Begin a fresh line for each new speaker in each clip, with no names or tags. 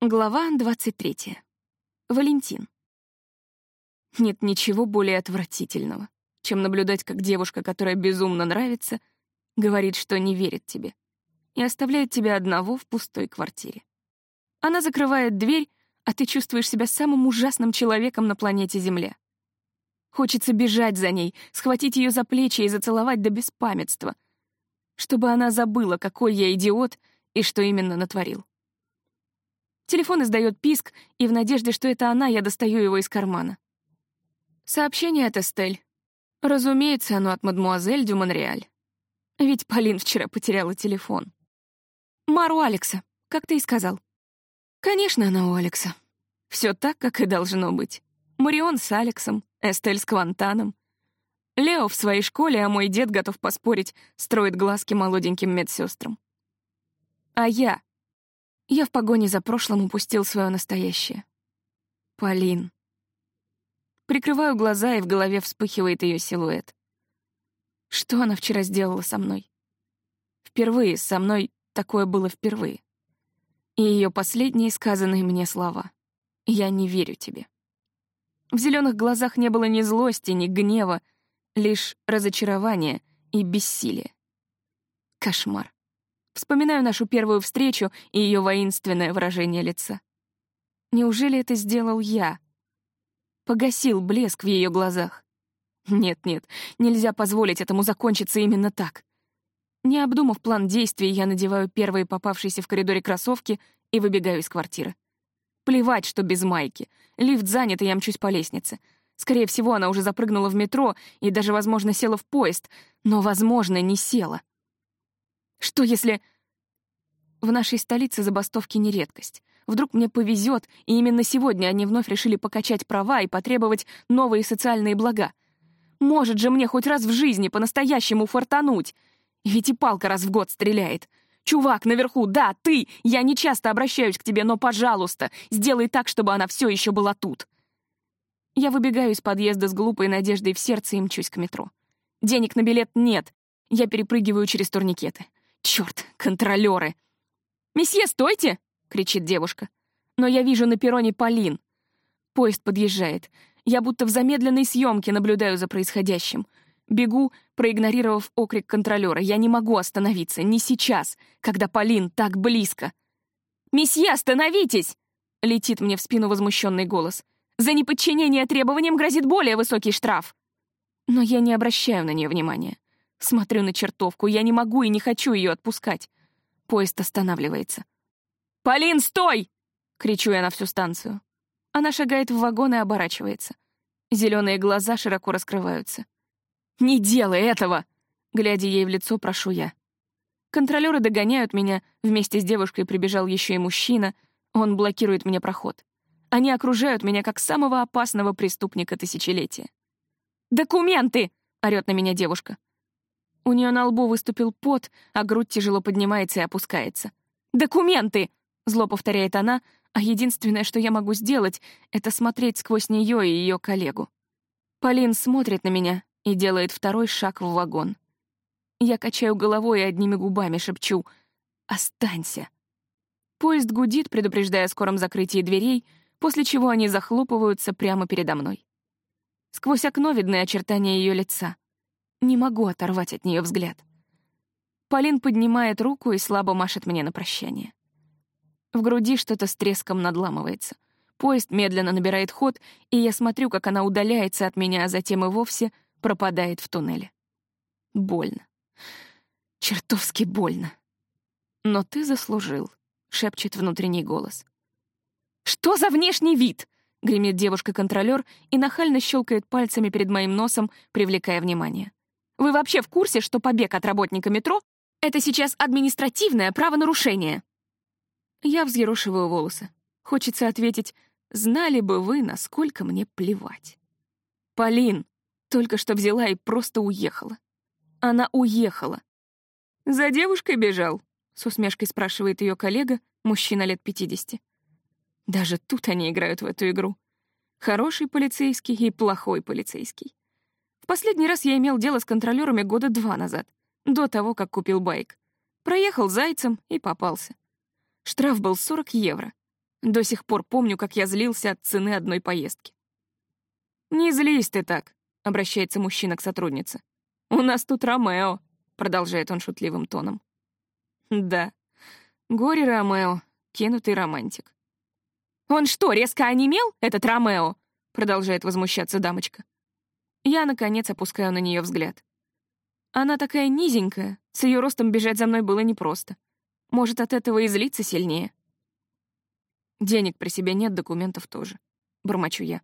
Глава 23. Валентин. Нет ничего более отвратительного, чем наблюдать, как девушка, которая безумно нравится, говорит, что не верит тебе, и оставляет тебя одного в пустой квартире. Она закрывает дверь, а ты чувствуешь себя самым ужасным человеком на планете Земля. Хочется бежать за ней, схватить ее за плечи и зацеловать до беспамятства, чтобы она забыла, какой я идиот и что именно натворил. Телефон издает писк, и в надежде, что это она, я достаю его из кармана. Сообщение от Эстель. Разумеется, оно от мадмуазель Дю Монреаль. Ведь Полин вчера потеряла телефон. Мару Алекса, как ты и сказал. Конечно, она у Алекса. Все так, как и должно быть. Марион с Алексом, Эстель с Квантаном. Лео в своей школе, а мой дед, готов поспорить, строит глазки молоденьким медсестрам. А я я в погоне за прошлым упустил свое настоящее. Полин. Прикрываю глаза, и в голове вспыхивает ее силуэт. Что она вчера сделала со мной? Впервые со мной такое было впервые. И ее последние сказанные мне слова. «Я не верю тебе». В зеленых глазах не было ни злости, ни гнева, лишь разочарование и бессилие. Кошмар. Вспоминаю нашу первую встречу и ее воинственное выражение лица. Неужели это сделал я? Погасил блеск в ее глазах. Нет-нет, нельзя позволить этому закончиться именно так. Не обдумав план действий, я надеваю первые попавшиеся в коридоре кроссовки и выбегаю из квартиры. Плевать, что без майки. Лифт занят, и я мчусь по лестнице. Скорее всего, она уже запрыгнула в метро и даже, возможно, села в поезд, но, возможно, не села. Что если... В нашей столице забастовки не редкость. Вдруг мне повезет, и именно сегодня они вновь решили покачать права и потребовать новые социальные блага. Может же мне хоть раз в жизни по-настоящему фартануть. Ведь и палка раз в год стреляет. Чувак наверху, да, ты, я не часто обращаюсь к тебе, но, пожалуйста, сделай так, чтобы она все еще была тут. Я выбегаю из подъезда с глупой надеждой в сердце и мчусь к метро. Денег на билет нет. Я перепрыгиваю через турникеты. Черт, контролеры! «Месье, стойте!» — кричит девушка. Но я вижу на перроне Полин. Поезд подъезжает. Я будто в замедленной съемке наблюдаю за происходящим. Бегу, проигнорировав окрик контролера. Я не могу остановиться, не сейчас, когда Полин так близко. «Месье, остановитесь!» — летит мне в спину возмущенный голос. «За неподчинение требованиям грозит более высокий штраф!» Но я не обращаю на нее внимания. Смотрю на чертовку, я не могу и не хочу ее отпускать. Поезд останавливается. «Полин, стой!» — кричу я на всю станцию. Она шагает в вагон и оборачивается. Зеленые глаза широко раскрываются. «Не делай этого!» — глядя ей в лицо, прошу я. Контролеры догоняют меня, вместе с девушкой прибежал еще и мужчина, он блокирует мне проход. Они окружают меня как самого опасного преступника тысячелетия. «Документы!» — орёт на меня девушка. У нее на лбу выступил пот, а грудь тяжело поднимается и опускается. «Документы!» — зло повторяет она, а единственное, что я могу сделать, это смотреть сквозь нее и ее коллегу. Полин смотрит на меня и делает второй шаг в вагон. Я качаю головой и одними губами шепчу «Останься». Поезд гудит, предупреждая о скором закрытии дверей, после чего они захлопываются прямо передо мной. Сквозь окно видны очертания ее лица — не могу оторвать от нее взгляд. Полин поднимает руку и слабо машет мне на прощание. В груди что-то с треском надламывается. Поезд медленно набирает ход, и я смотрю, как она удаляется от меня, а затем и вовсе пропадает в туннеле. Больно. Чертовски больно. «Но ты заслужил», — шепчет внутренний голос. «Что за внешний вид?» — гремит девушка-контролёр и нахально щелкает пальцами перед моим носом, привлекая внимание. Вы вообще в курсе, что побег от работника метро — это сейчас административное правонарушение?» Я взъерошиваю волосы. Хочется ответить, знали бы вы, насколько мне плевать. Полин только что взяла и просто уехала. Она уехала. «За девушкой бежал?» — с усмешкой спрашивает ее коллега, мужчина лет 50. Даже тут они играют в эту игру. Хороший полицейский и плохой полицейский. Последний раз я имел дело с контролерами года два назад, до того, как купил байк. Проехал зайцем и попался. Штраф был 40 евро. До сих пор помню, как я злился от цены одной поездки. «Не злись ты так», — обращается мужчина к сотруднице. «У нас тут Ромео», — продолжает он шутливым тоном. «Да, горе Ромео, кинутый романтик». «Он что, резко онемел, этот Ромео?» — продолжает возмущаться дамочка. Я, наконец, опускаю на нее взгляд. Она такая низенькая, с ее ростом бежать за мной было непросто. Может, от этого и злиться сильнее. Денег при себе нет, документов тоже. Бормочу я.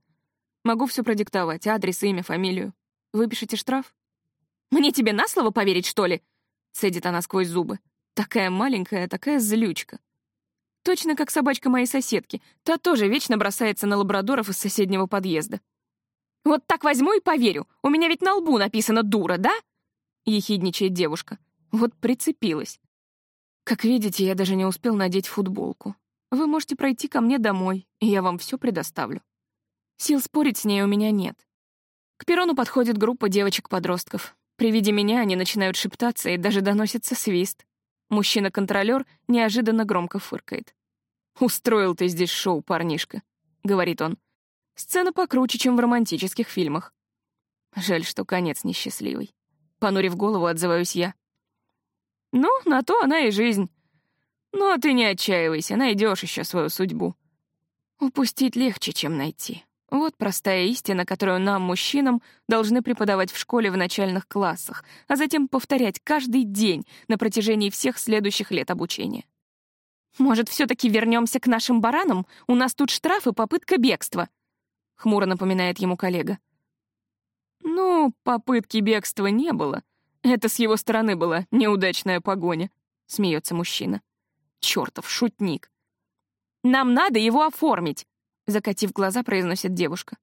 Могу все продиктовать, адрес, имя, фамилию. Выпишите штраф? Мне тебе на слово поверить, что ли? Цедит она сквозь зубы. Такая маленькая, такая злючка. Точно как собачка моей соседки. Та тоже вечно бросается на лабрадоров из соседнего подъезда. «Вот так возьму и поверю. У меня ведь на лбу написано «дура», да?» — ехидничает девушка. Вот прицепилась. Как видите, я даже не успел надеть футболку. Вы можете пройти ко мне домой, и я вам все предоставлю. Сил спорить с ней у меня нет. К перрону подходит группа девочек-подростков. При виде меня они начинают шептаться, и даже доносится свист. Мужчина-контролер неожиданно громко фыркает. «Устроил ты здесь шоу, парнишка», — говорит он. «Сцена покруче, чем в романтических фильмах». Жаль, что конец несчастливый. Понурив голову, отзываюсь я. «Ну, на то она и жизнь. Ну, а ты не отчаивайся, найдешь еще свою судьбу. Упустить легче, чем найти. Вот простая истина, которую нам, мужчинам, должны преподавать в школе в начальных классах, а затем повторять каждый день на протяжении всех следующих лет обучения. «Может, все-таки вернемся к нашим баранам? У нас тут штраф и попытка бегства», — хмуро напоминает ему коллега. «Ну, попытки бегства не было. Это с его стороны была неудачная погоня», — смеется мужчина. Чертов шутник. «Нам надо его оформить», — закатив глаза, произносит девушка.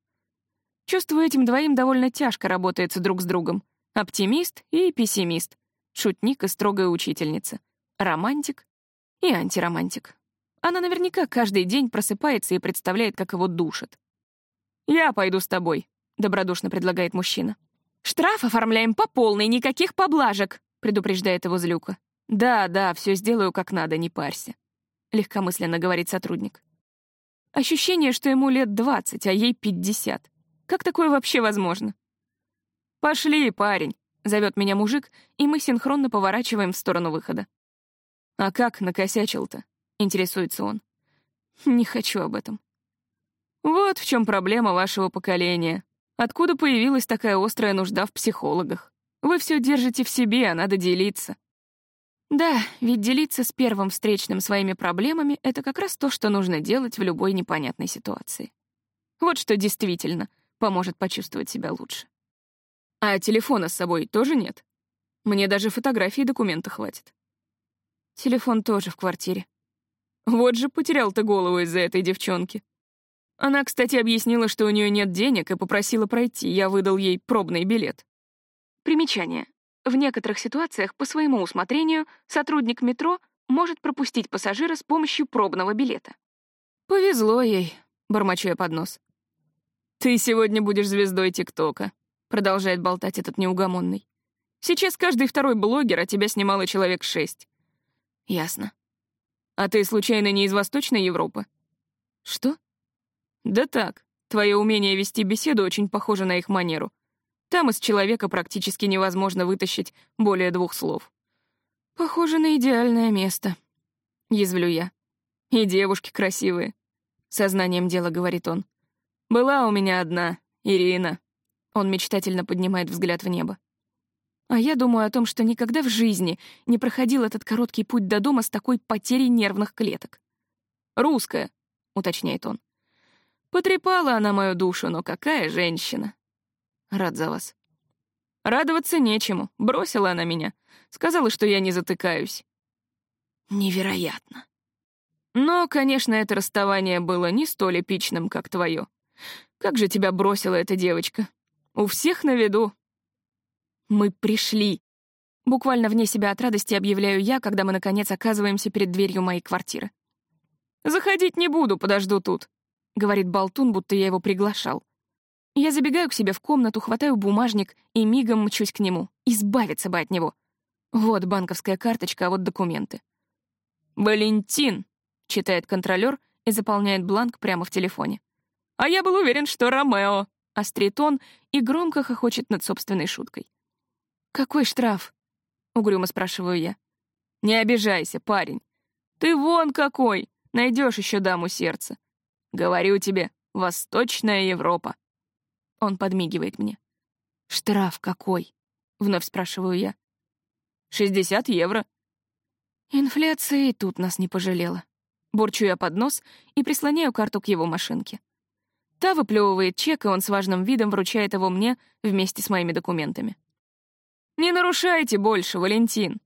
Чувствую, этим двоим довольно тяжко работается друг с другом. Оптимист и пессимист. Шутник и строгая учительница. Романтик и антиромантик. Она наверняка каждый день просыпается и представляет, как его душат. «Я пойду с тобой», — добродушно предлагает мужчина. «Штраф оформляем по полной, никаких поблажек», — предупреждает его злюка. «Да, да, все сделаю как надо, не парься», — легкомысленно говорит сотрудник. Ощущение, что ему лет двадцать, а ей пятьдесят. Как такое вообще возможно? «Пошли, парень», — зовет меня мужик, и мы синхронно поворачиваем в сторону выхода. «А как накосячил-то?» — интересуется он. «Не хочу об этом». «Вот в чем проблема вашего поколения. Откуда появилась такая острая нужда в психологах? Вы все держите в себе, а надо делиться. Да, ведь делиться с первым встречным своими проблемами — это как раз то, что нужно делать в любой непонятной ситуации. Вот что действительно поможет почувствовать себя лучше. А телефона с собой тоже нет? Мне даже фотографии документа хватит. Телефон тоже в квартире. Вот же потерял ты голову из-за этой девчонки. Она, кстати, объяснила, что у нее нет денег и попросила пройти, я выдал ей пробный билет. Примечание. В некоторых ситуациях по своему усмотрению сотрудник метро может пропустить пассажира с помощью пробного билета. «Повезло ей», — бормочу я под нос. «Ты сегодня будешь звездой ТикТока», — продолжает болтать этот неугомонный. «Сейчас каждый второй блогер, а тебя снимало человек шесть». «Ясно. А ты, случайно, не из Восточной Европы?» «Что?» «Да так, твое умение вести беседу очень похоже на их манеру. Там из человека практически невозможно вытащить более двух слов. Похоже на идеальное место. Язвлю я. И девушки красивые. Сознанием дела говорит он. Была у меня одна, Ирина. Он мечтательно поднимает взгляд в небо. А я думаю о том, что никогда в жизни не проходил этот короткий путь до дома с такой потерей нервных клеток. «Русская», — уточняет он. Потрепала она мою душу, но какая женщина. Рад за вас. Радоваться нечему. Бросила она меня. Сказала, что я не затыкаюсь. Невероятно. Но, конечно, это расставание было не столь эпичным, как твое. Как же тебя бросила эта девочка? У всех на виду. Мы пришли. Буквально вне себя от радости объявляю я, когда мы, наконец, оказываемся перед дверью моей квартиры. «Заходить не буду, подожду тут», — говорит Болтун, будто я его приглашал. Я забегаю к себе в комнату, хватаю бумажник и мигом мчусь к нему. Избавиться бы от него. Вот банковская карточка, а вот документы. «Валентин», — читает контролер и заполняет бланк прямо в телефоне. «А я был уверен, что Ромео!» — острит он и громко хохочет над собственной шуткой. «Какой штраф?» — угрюмо спрашиваю я. «Не обижайся, парень. Ты вон какой! Найдешь еще даму сердца. Говорю тебе, Восточная Европа». Он подмигивает мне. «Штраф какой?» — вновь спрашиваю я. «60 евро». Инфляция и тут нас не пожалела. Бурчу я под нос и прислоняю карту к его машинке. Та выплевывает чек, и он с важным видом вручает его мне вместе с моими документами. «Не нарушайте больше, Валентин.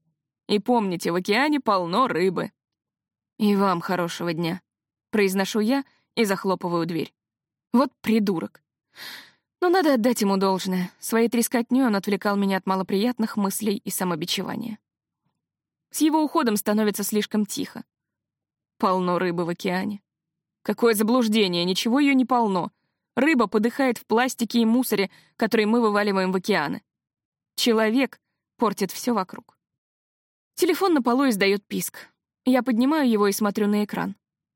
И помните, в океане полно рыбы». «И вам хорошего дня», — произношу я и захлопываю дверь. Вот придурок. Но надо отдать ему должное. Своей трескотнёй он отвлекал меня от малоприятных мыслей и самобичевания. С его уходом становится слишком тихо. Полно рыбы в океане. Какое заблуждение, ничего ее не полно. Рыба подыхает в пластике и мусоре, который мы вываливаем в океаны. Человек портит все вокруг. Телефон на полу издает писк. Я поднимаю его и смотрю на экран.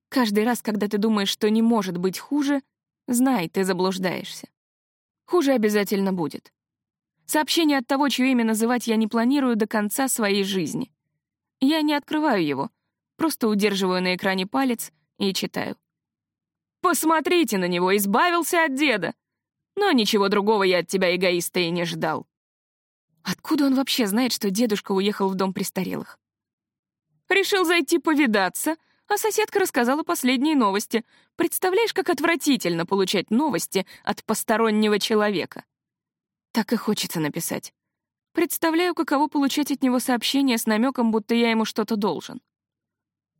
Каждый раз, когда ты думаешь, что не может быть хуже, знай, ты заблуждаешься. Хуже обязательно будет. Сообщение от того, чье имя называть я не планирую до конца своей жизни. Я не открываю его, просто удерживаю на экране палец и читаю. «Посмотрите на него, избавился от деда! Но ничего другого я от тебя, эгоиста, и не ждал». Откуда он вообще знает, что дедушка уехал в дом престарелых? Решил зайти повидаться, а соседка рассказала последние новости. Представляешь, как отвратительно получать новости от постороннего человека? Так и хочется написать. Представляю, каково получать от него сообщение с намеком, будто я ему что-то должен.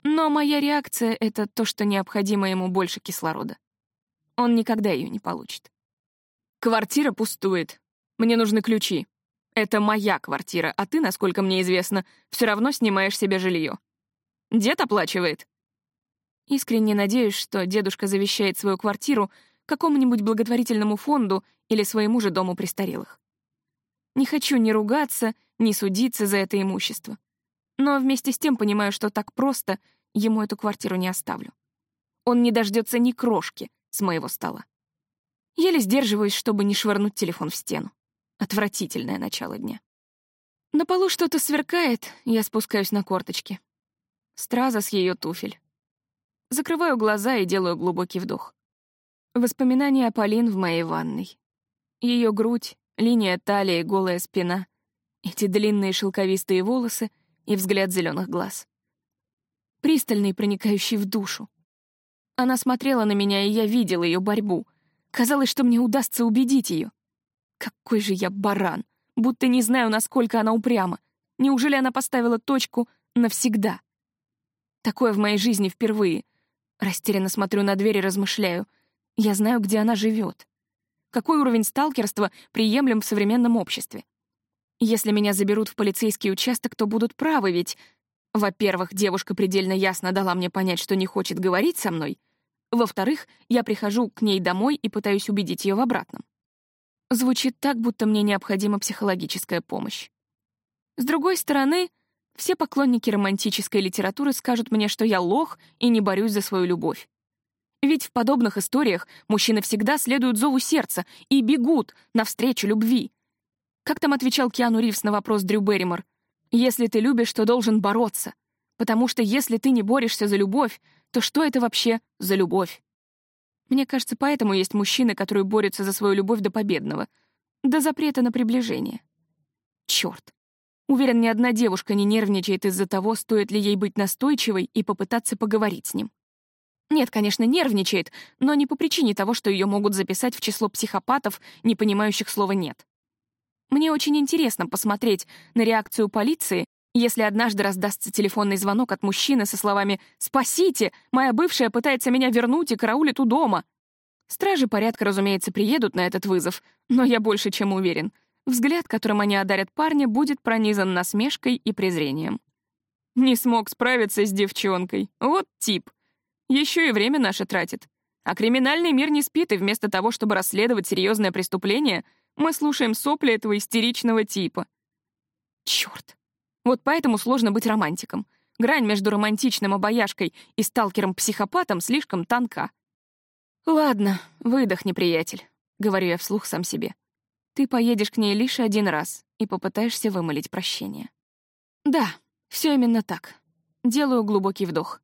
Но моя реакция — это то, что необходимо ему больше кислорода. Он никогда ее не получит. Квартира пустует. Мне нужны ключи. Это моя квартира, а ты, насколько мне известно, все равно снимаешь себе жилье. Дед оплачивает. Искренне надеюсь, что дедушка завещает свою квартиру какому-нибудь благотворительному фонду или своему же дому престарелых. Не хочу ни ругаться, ни судиться за это имущество. Но вместе с тем понимаю, что так просто ему эту квартиру не оставлю. Он не дождется ни крошки с моего стола. Еле сдерживаюсь, чтобы не швырнуть телефон в стену. Отвратительное начало дня. На полу что-то сверкает, я спускаюсь на корточки. Страза с ее туфель. Закрываю глаза и делаю глубокий вдох. Воспоминания о Полин в моей ванной. Ее грудь, линия талии, голая спина, эти длинные шелковистые волосы и взгляд зеленых глаз. Пристальный, проникающий в душу. Она смотрела на меня, и я видел ее борьбу. Казалось, что мне удастся убедить ее. Какой же я баран! Будто не знаю, насколько она упряма. Неужели она поставила точку навсегда? Такое в моей жизни впервые. Растерянно смотрю на дверь и размышляю. Я знаю, где она живет какой уровень сталкерства приемлем в современном обществе. Если меня заберут в полицейский участок, то будут правы, ведь, во-первых, девушка предельно ясно дала мне понять, что не хочет говорить со мной, во-вторых, я прихожу к ней домой и пытаюсь убедить ее в обратном. Звучит так, будто мне необходима психологическая помощь. С другой стороны, все поклонники романтической литературы скажут мне, что я лох и не борюсь за свою любовь. Ведь в подобных историях мужчины всегда следуют зову сердца и бегут навстречу любви. Как там отвечал Киану Ривз на вопрос Дрю Берримор? «Если ты любишь, то должен бороться. Потому что если ты не борешься за любовь, то что это вообще за любовь?» Мне кажется, поэтому есть мужчины, которые борются за свою любовь до победного, до запрета на приближение. Черт. Уверен, ни одна девушка не нервничает из-за того, стоит ли ей быть настойчивой и попытаться поговорить с ним. Нет, конечно, нервничает, но не по причине того, что ее могут записать в число психопатов, не понимающих слова «нет». Мне очень интересно посмотреть на реакцию полиции, если однажды раздастся телефонный звонок от мужчины со словами «Спасите! Моя бывшая пытается меня вернуть и караулит у дома!» Стражи порядка, разумеется, приедут на этот вызов, но я больше чем уверен. Взгляд, которым они одарят парня, будет пронизан насмешкой и презрением. Не смог справиться с девчонкой. Вот тип. Еще и время наше тратит. А криминальный мир не спит, и вместо того, чтобы расследовать серьезное преступление, мы слушаем сопли этого истеричного типа. Черт. Вот поэтому сложно быть романтиком. Грань между романтичным обаяшкой и сталкером-психопатом слишком тонка. «Ладно, выдохни, приятель», — говорю я вслух сам себе. «Ты поедешь к ней лишь один раз и попытаешься вымолить прощение». Да, все именно так. Делаю глубокий вдох.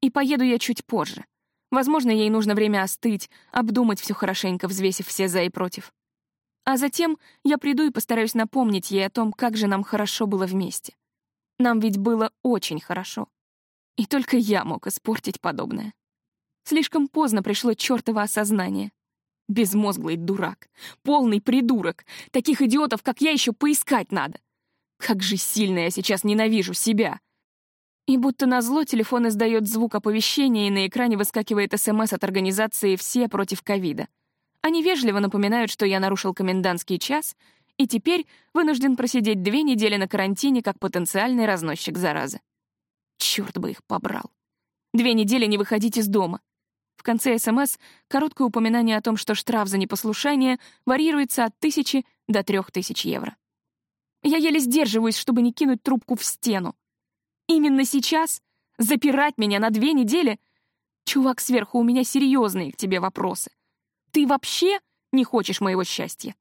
И поеду я чуть позже. Возможно, ей нужно время остыть, обдумать все хорошенько, взвесив все за и против. А затем я приду и постараюсь напомнить ей о том, как же нам хорошо было вместе. Нам ведь было очень хорошо. И только я мог испортить подобное. Слишком поздно пришло чертово осознание. Безмозглый дурак, полный придурок. Таких идиотов, как я, еще поискать надо. Как же сильно я сейчас ненавижу себя. И будто назло телефон издает звук оповещения, и на экране выскакивает СМС от организации «Все против ковида». Они вежливо напоминают, что я нарушил комендантский час и теперь вынужден просидеть две недели на карантине как потенциальный разносчик заразы. Черт бы их побрал. Две недели не выходить из дома. В конце СМС короткое упоминание о том, что штраф за непослушание варьируется от тысячи до трех тысяч евро. Я еле сдерживаюсь, чтобы не кинуть трубку в стену. Именно сейчас? Запирать меня на две недели? Чувак, сверху у меня серьезные к тебе вопросы. Ты вообще не хочешь моего счастья?